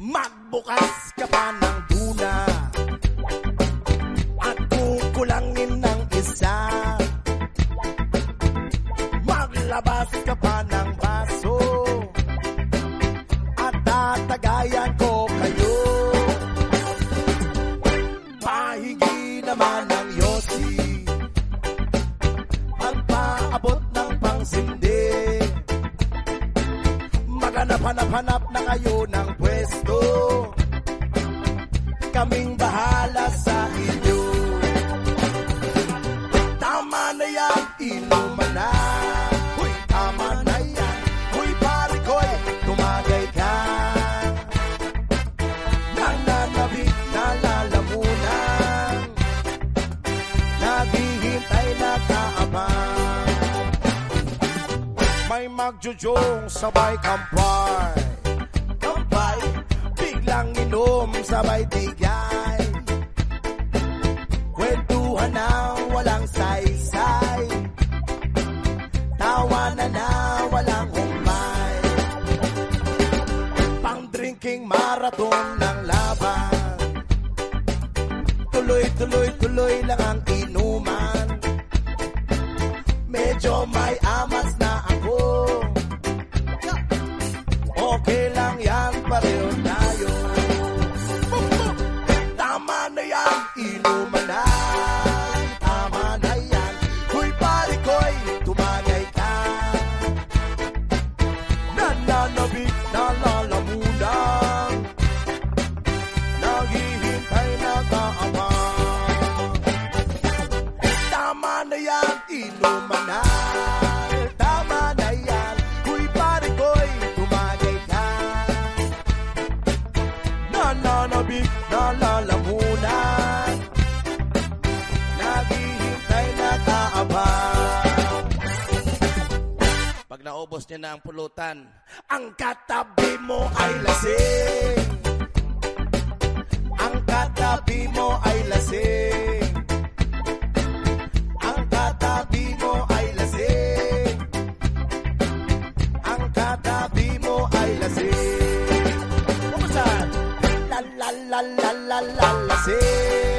Magbukas ka pa ng buna At kukulangin ng isa. Maglabas ka pa ng basa kayo ng pwesto. Kaming bahala sa inyo. Tama na yan, inuman na. Uy, tama na yan. Uy, pare ko'y eh, tumagay ka. Nananabik na lalamunan. Naghihintay na kaamang. May magjujong sabay kampar. Yo, Mr. Bite la la la la la. Sí.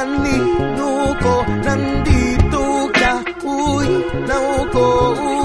Kanino ko Nandito ka, uy, nauko oh,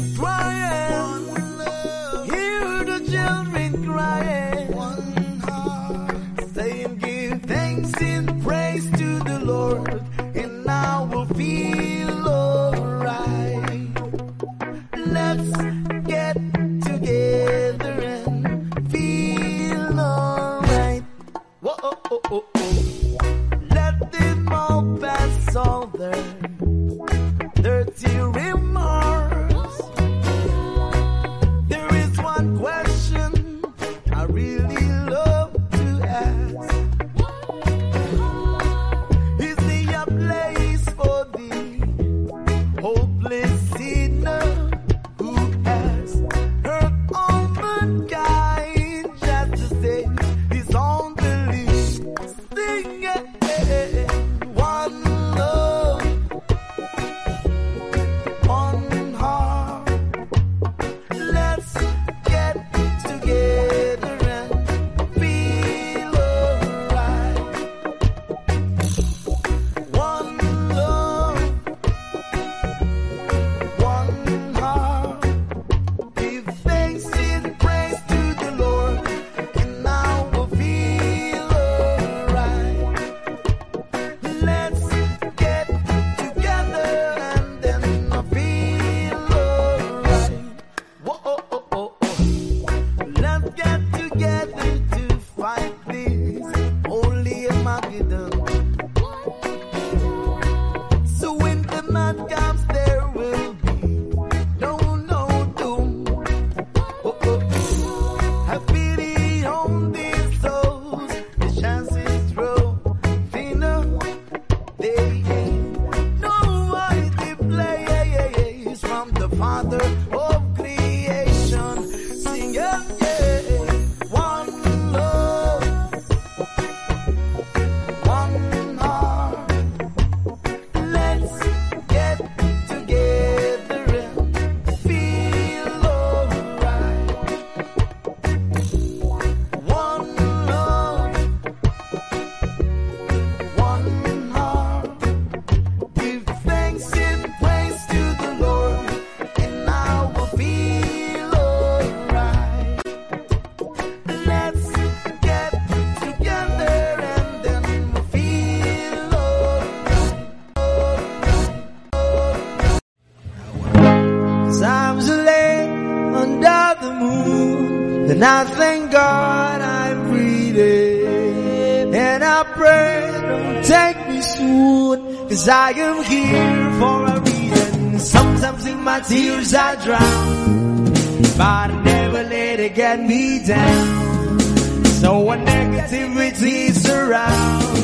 children And I thank God I'm breathing. And I pray don't take me soon. Cause I am here for a reason. Sometimes in my tears I drown. But I never let it get me down. So when negativity surrounds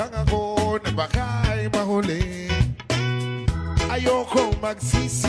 lang ako na baka ay mahuli. Ayokong magsisi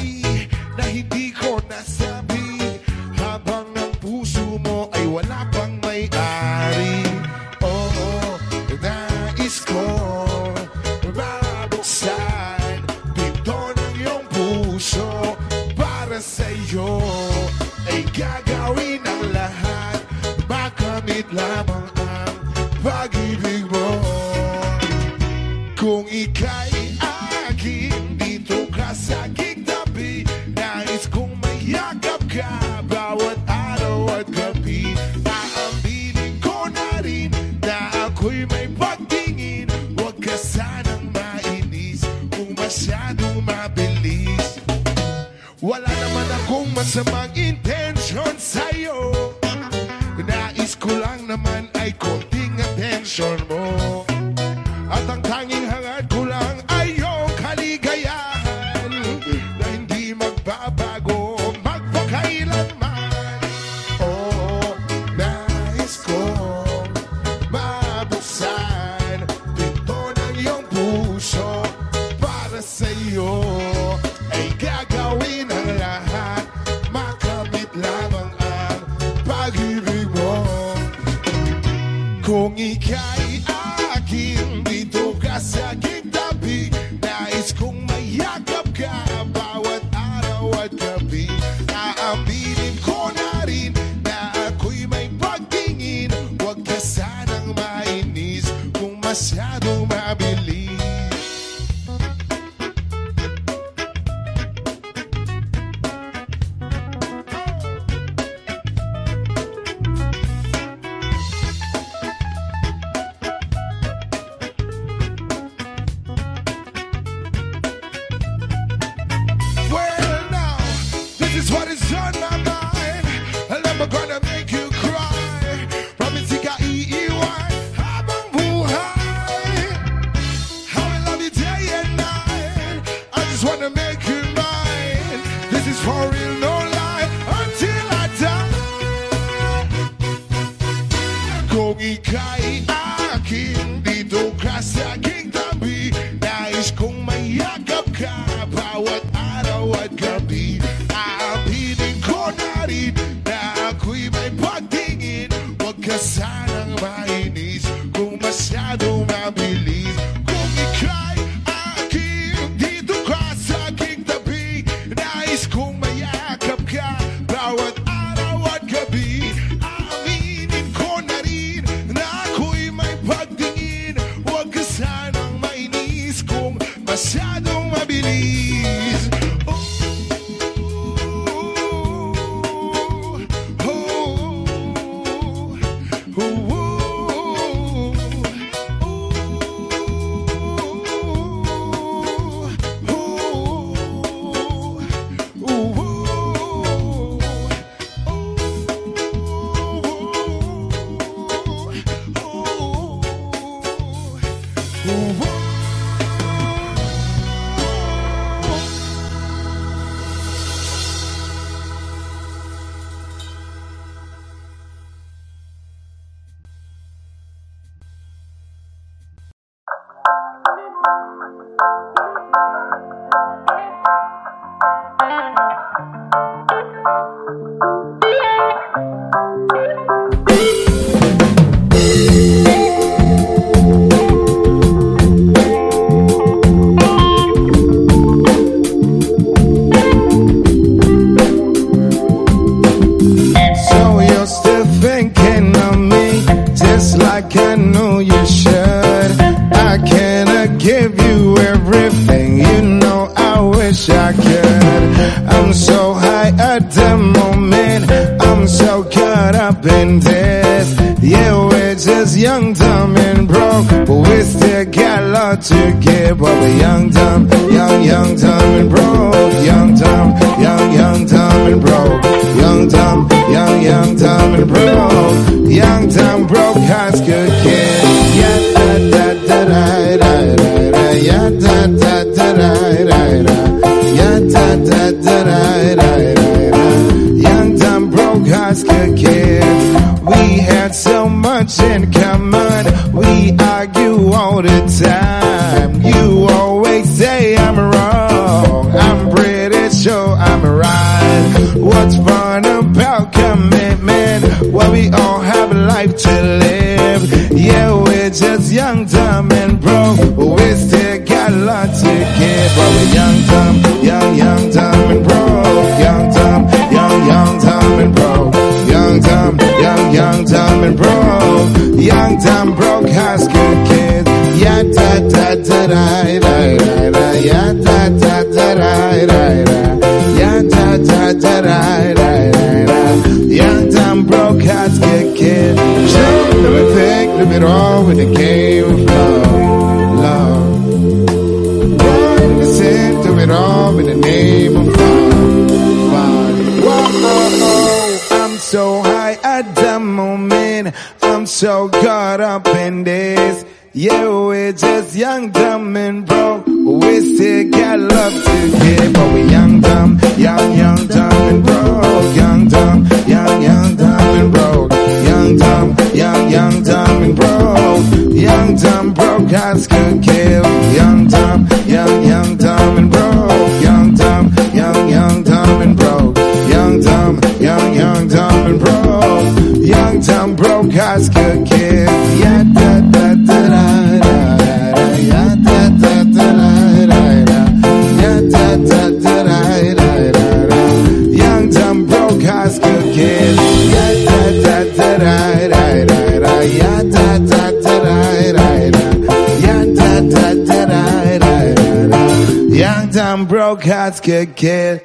God's good kid.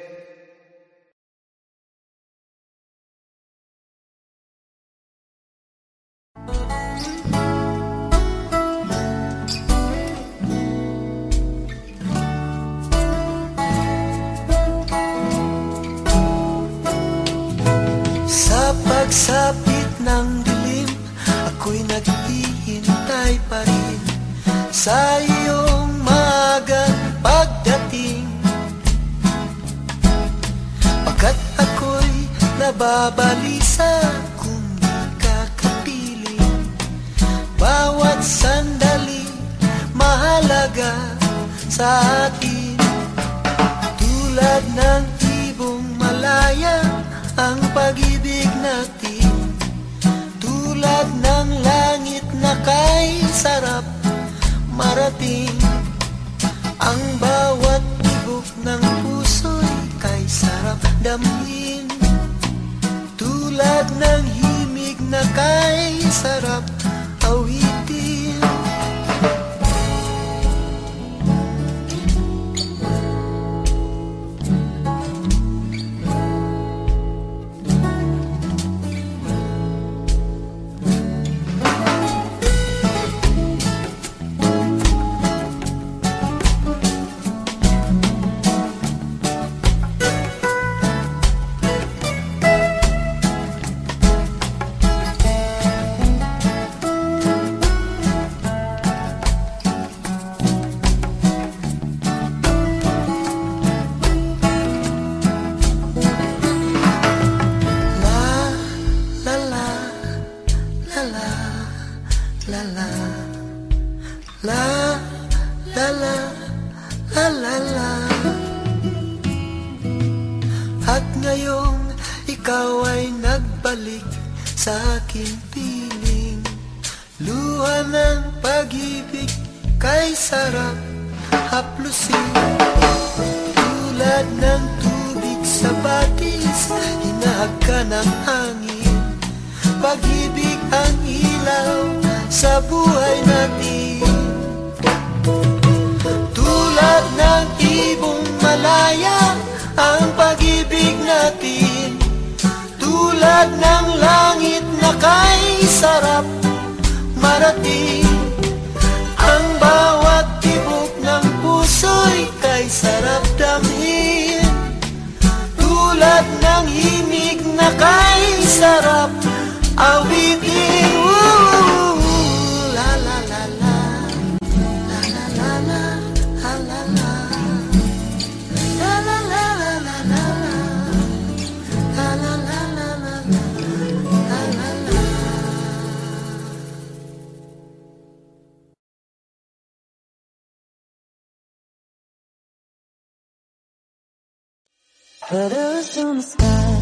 Sa pagsapit ng dilim, ako'y naghihintay pa rin sa iyong nababalisa kung makakapiling Bawat sandali mahalaga sa akin. Tulad ng ibong malaya ang pag-ibig natin. Tulad ng langit na kay sarap marating. Ang bawat tibok ng puso'y kay sarap damhin tulad ng himig na kay sarap. Awit Colors in the sky.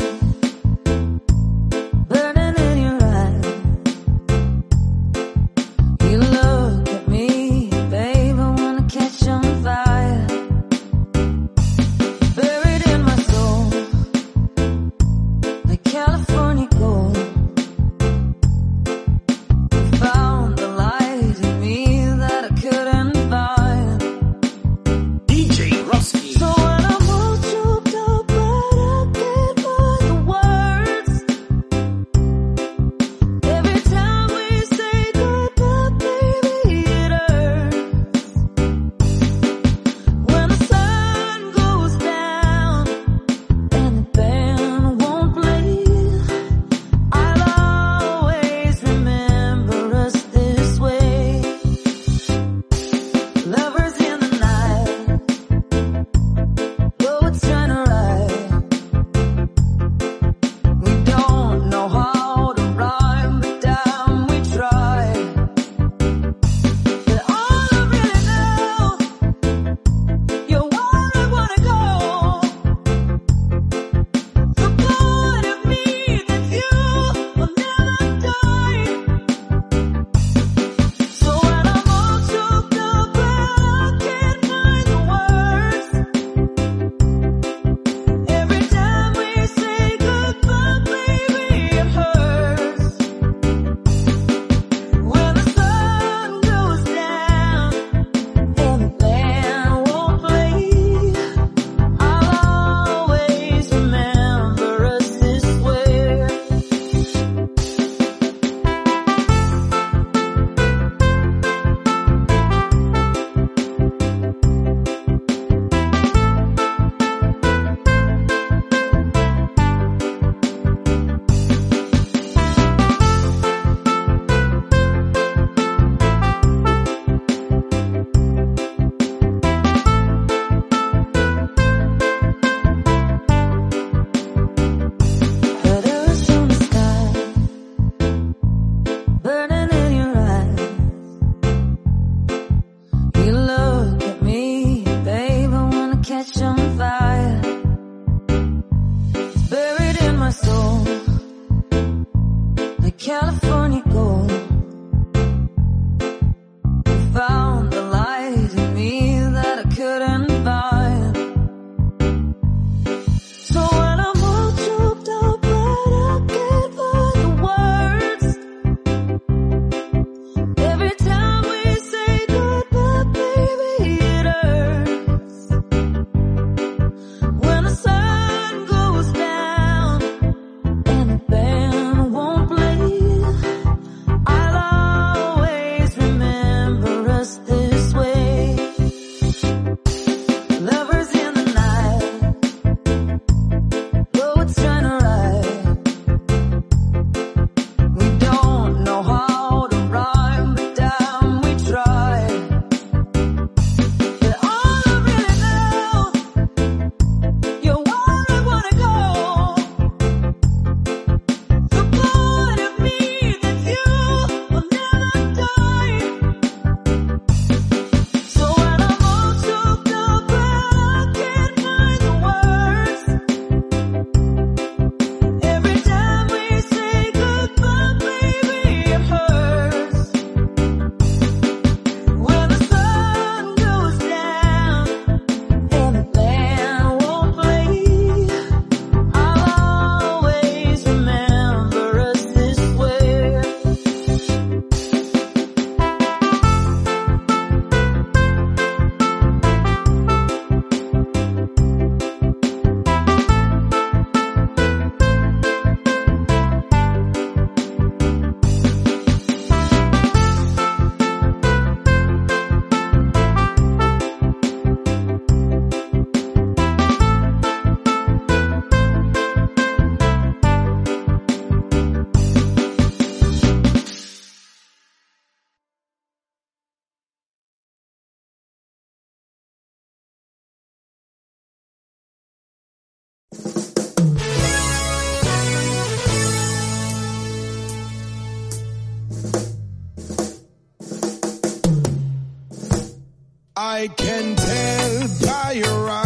I can tell by your eyes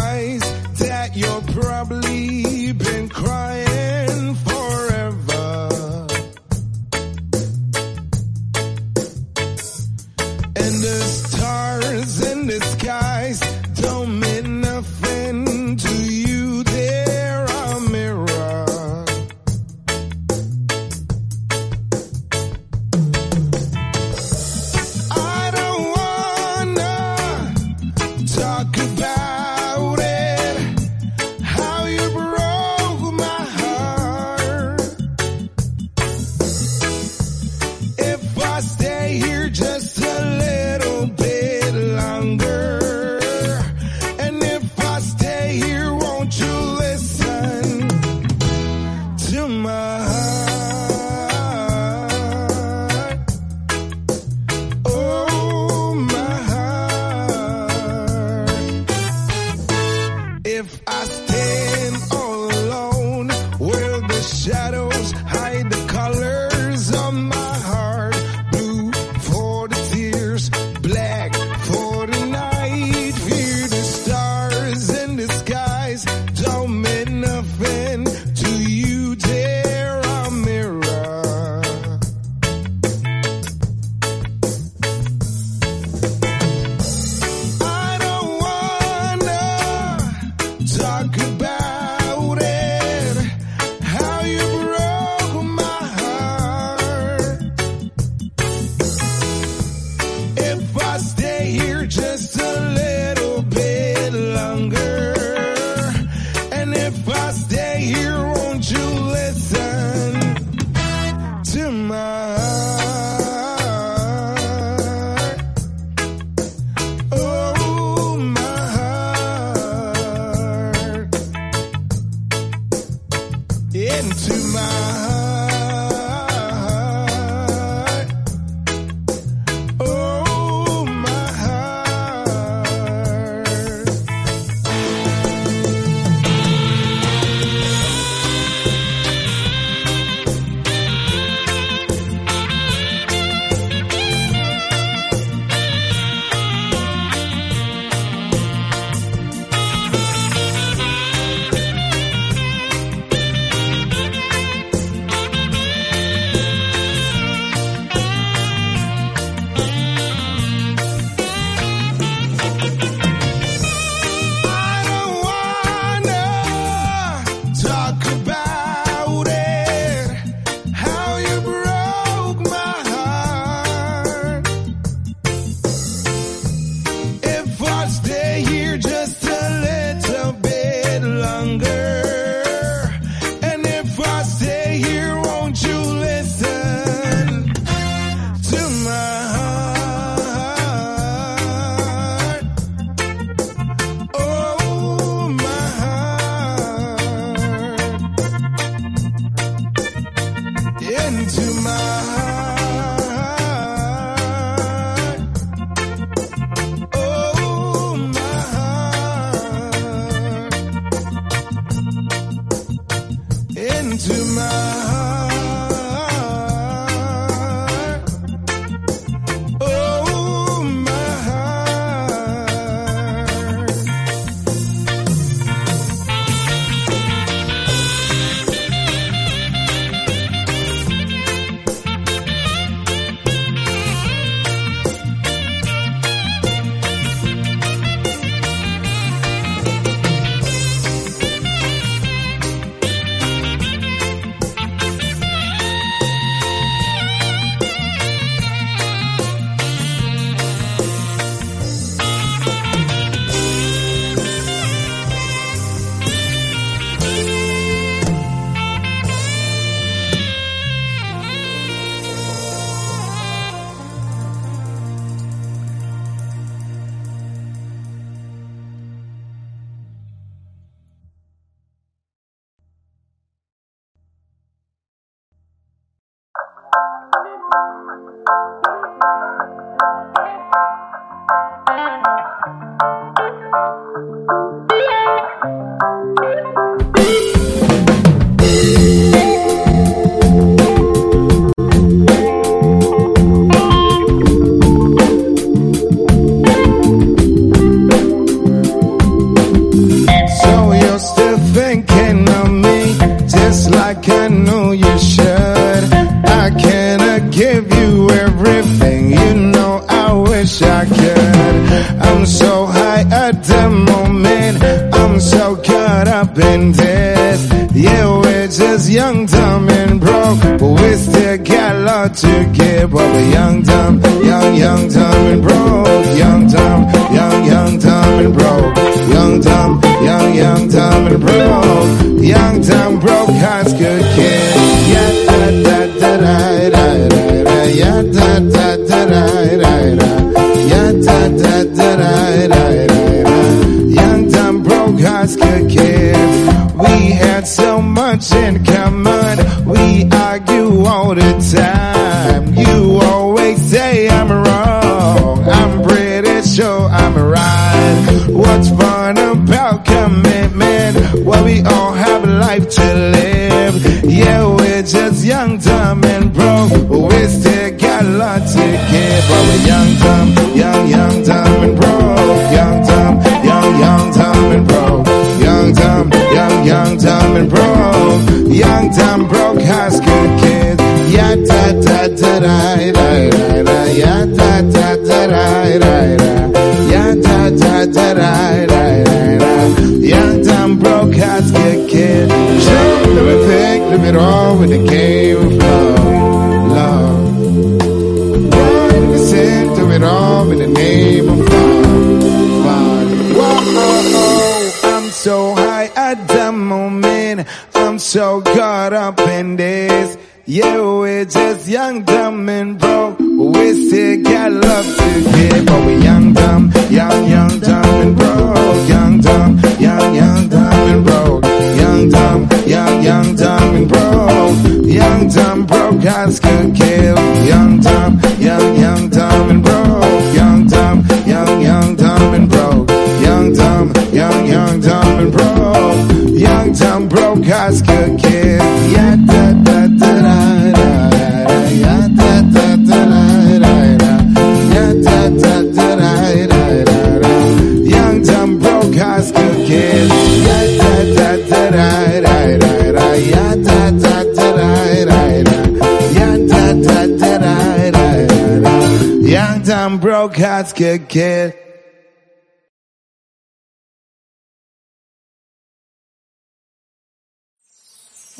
cats get killed.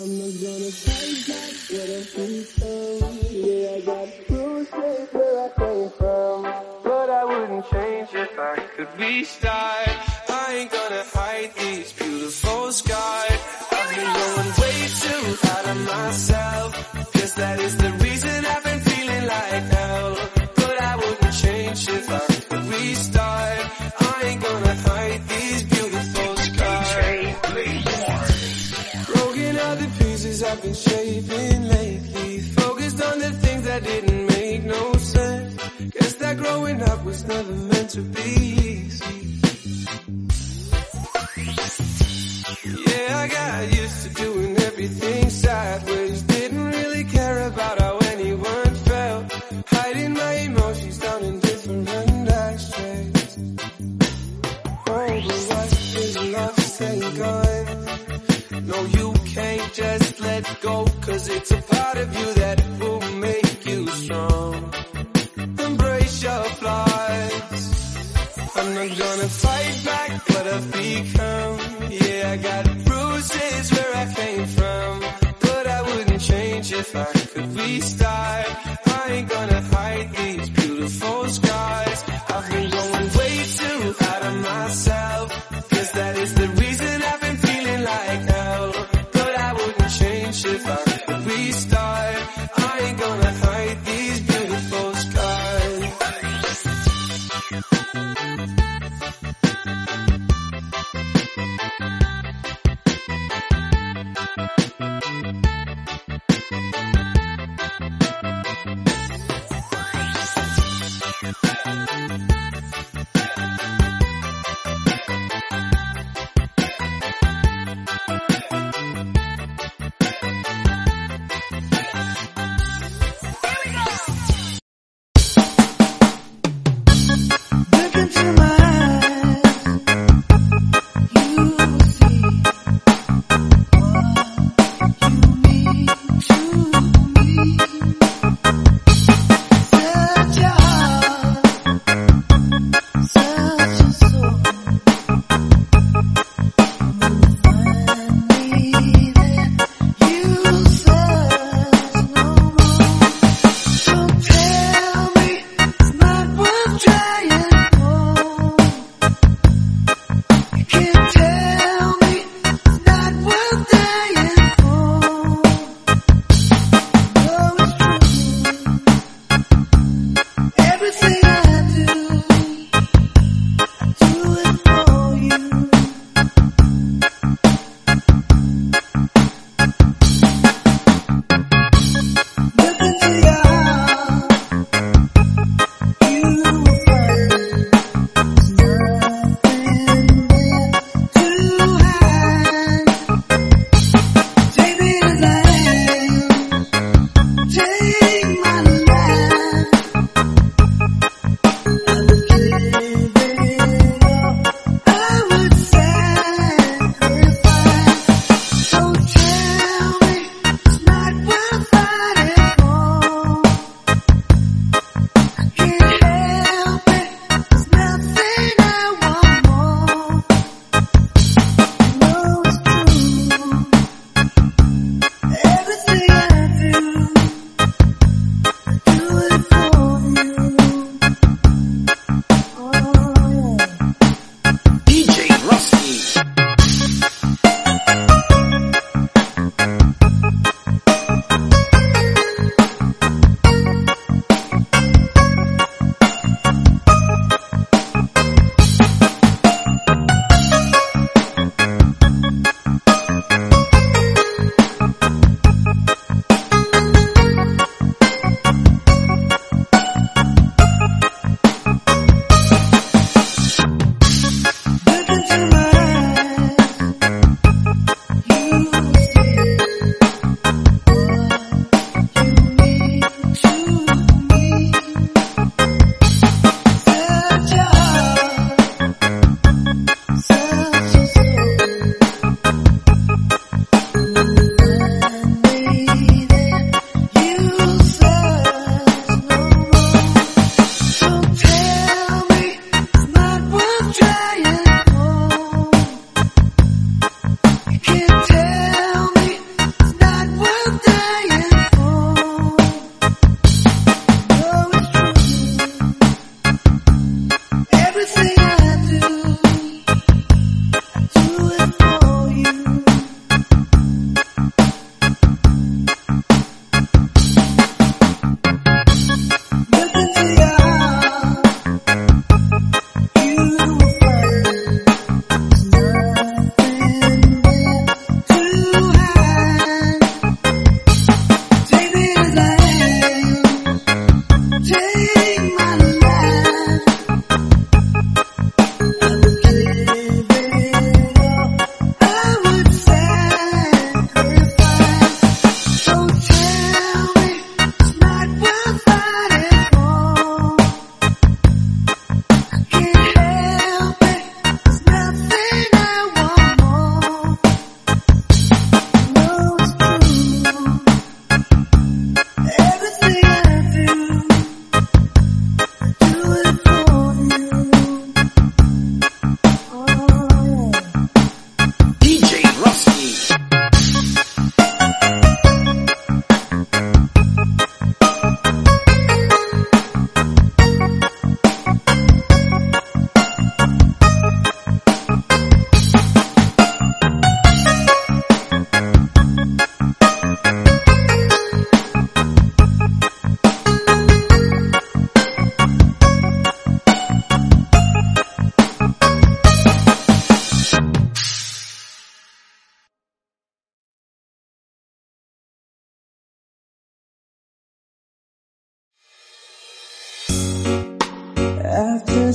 I'm not gonna take back what I feel from. Yeah, I got bruises where I came from. But I wouldn't change if I could restart. I ain't gonna I've been shaping lately. Focused on the things that didn't make no sense. Guess that growing up was never meant to be easy. Yeah, I got used to doing everything sideways. Didn't really care about how anyone felt. Hiding my emotions down in different ashtrays. Oh, but what is love saying gone? No, you just let go, cause it's a part of you that will make you strong. Embrace your flaws. I'm not gonna fight back what I've become. Yeah, I got bruises where I came from. But I wouldn't change if I could restart. I ain't gonna hide these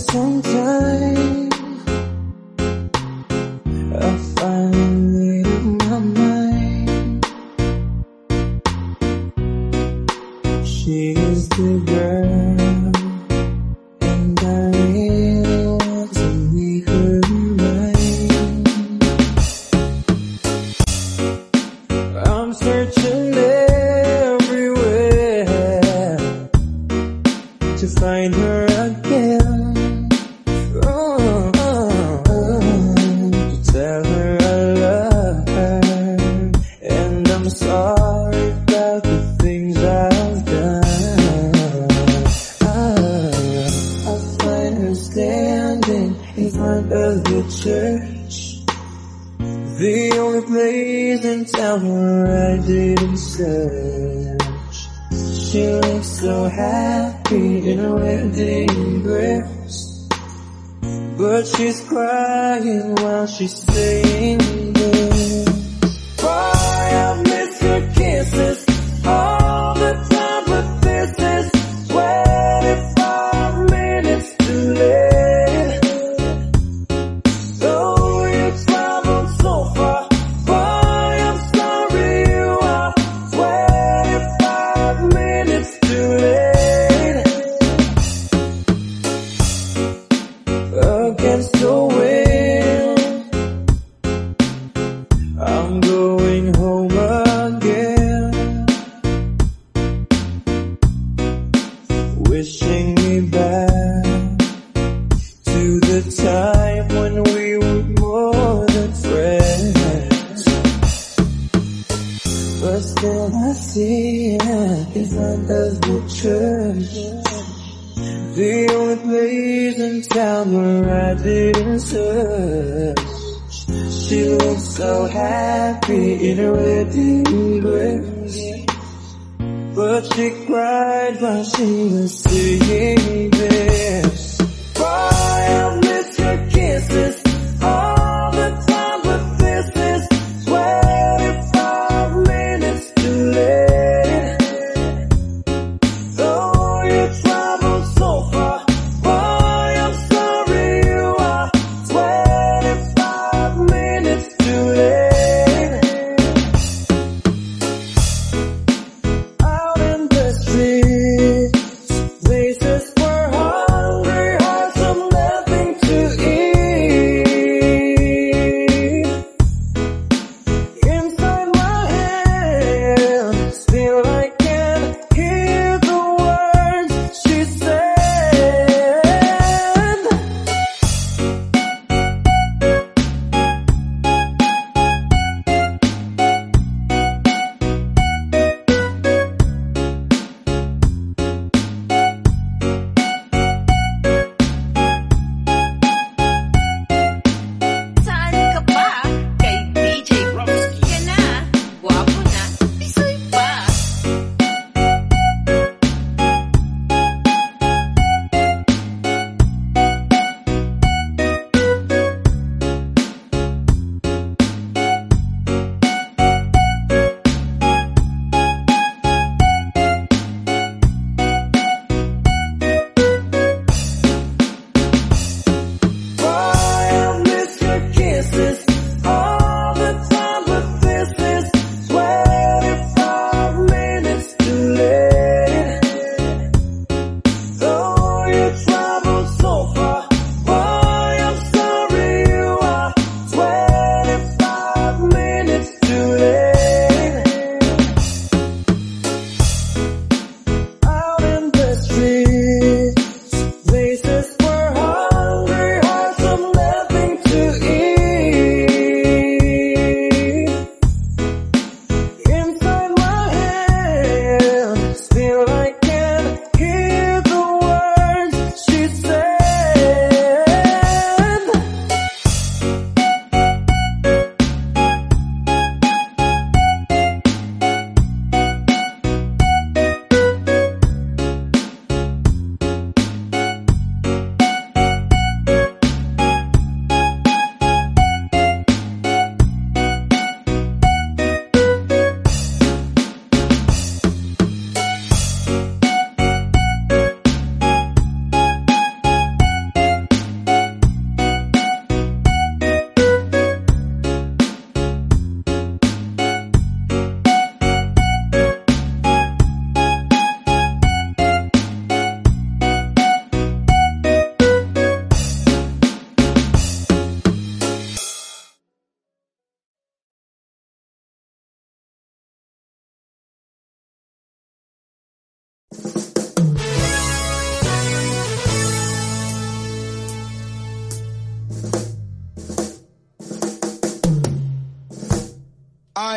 曾经。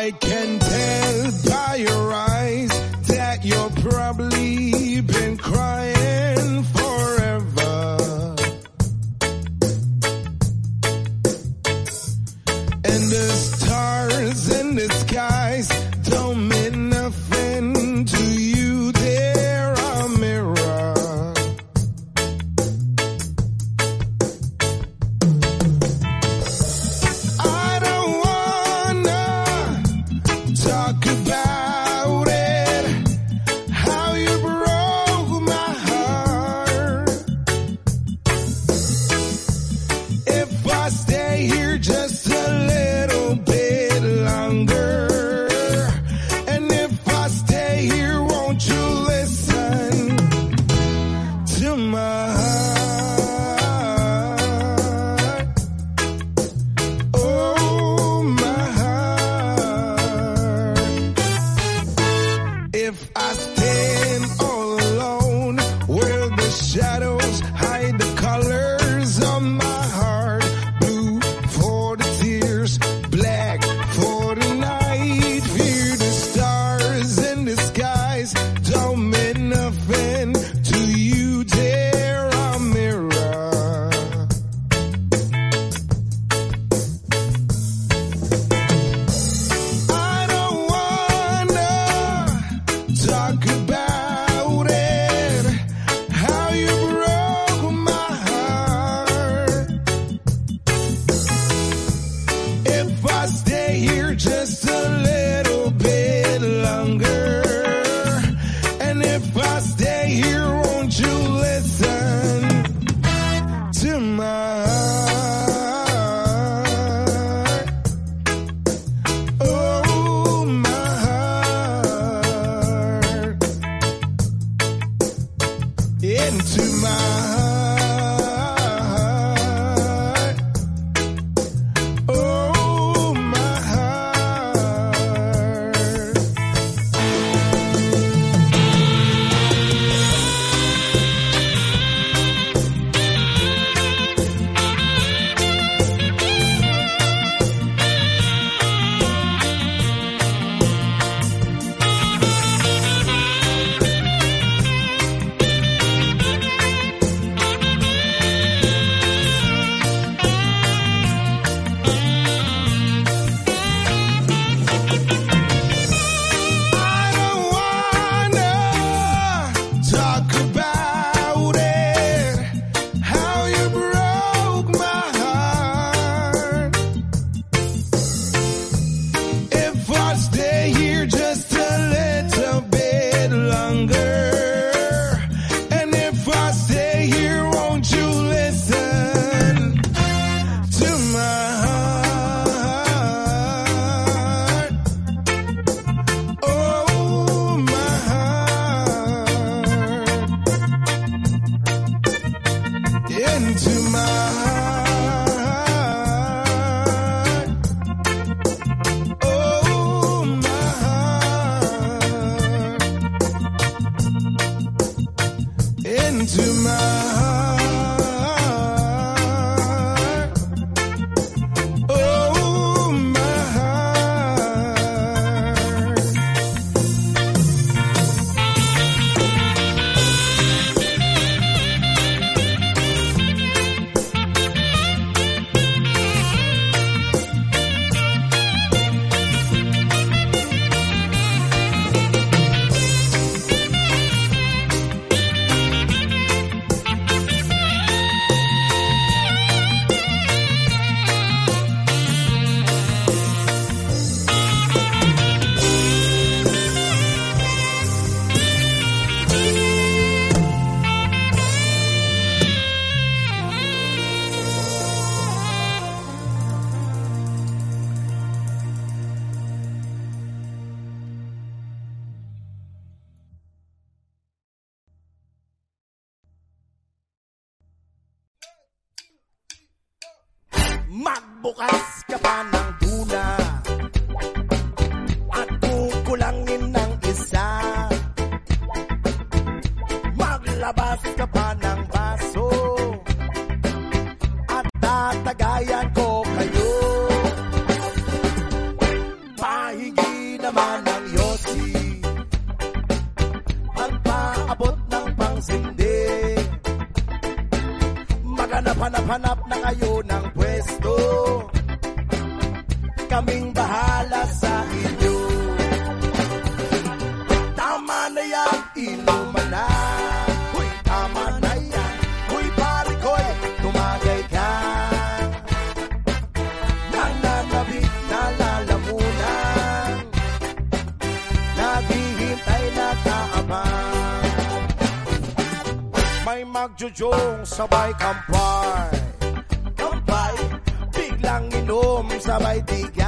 I can tell ka pa ng baso. At tatagayan ko kayo. Pahingi naman ng yosi Magpaabot ng pangsindi. Maghanap-hanap-hanap na ngayon jujong sabay kampay. Kampay Biglang inom sabay tigil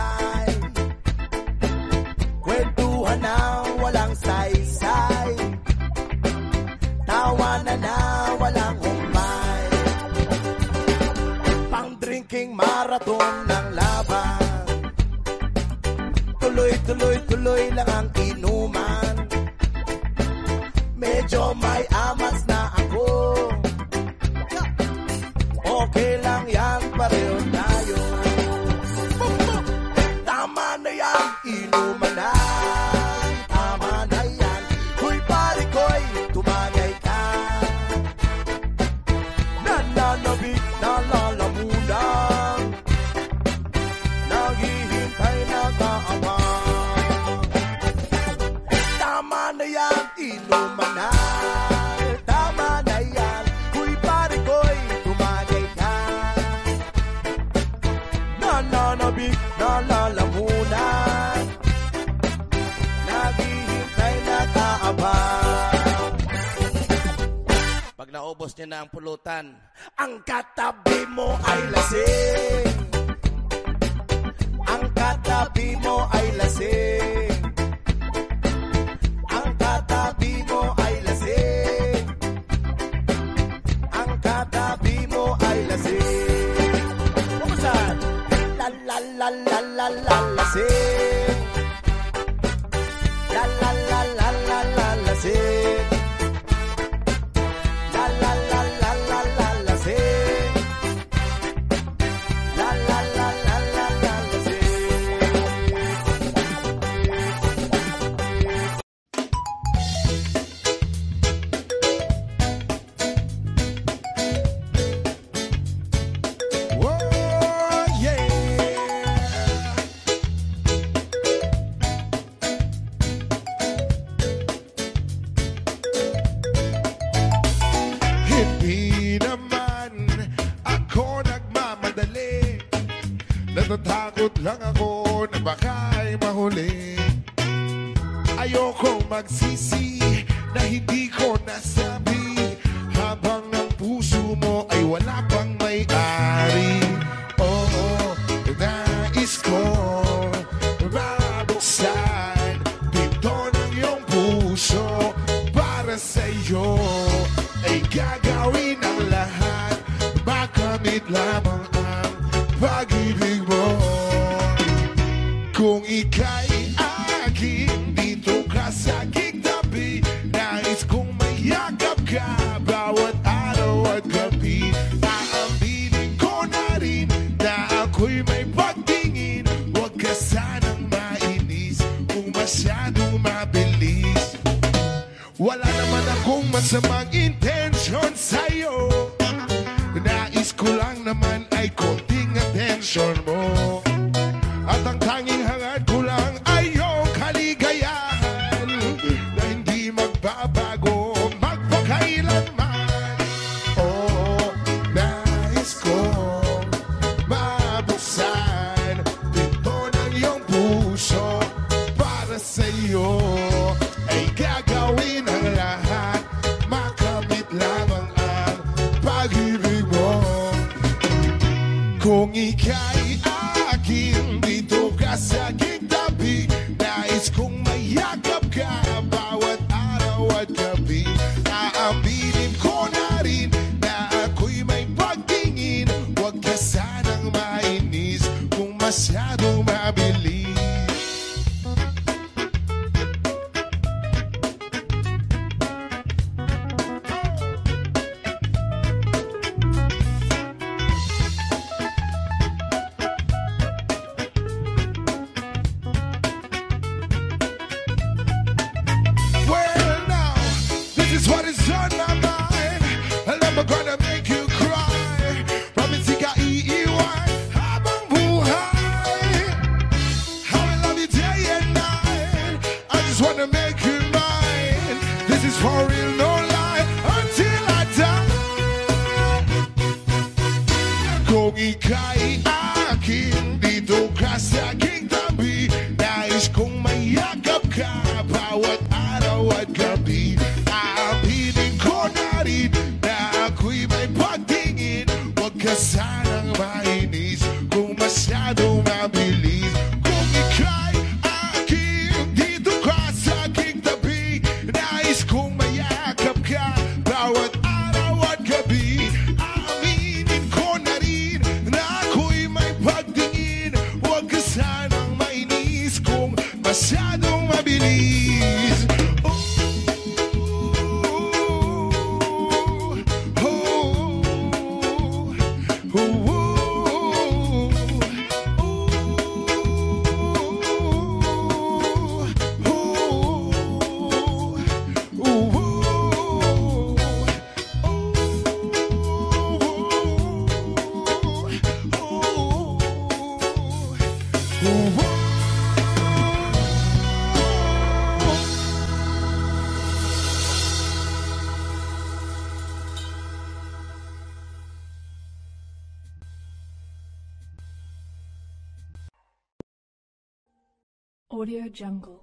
Jungle.